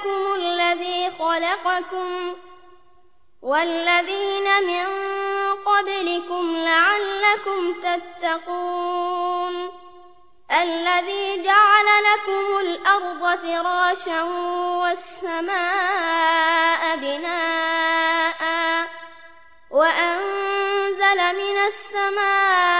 ربكم الذي خلقكم والذين من قبلكم لعلكم تتقون الذي جعل لكم الأرض فراشا والسماء بناء وأنزل من السماء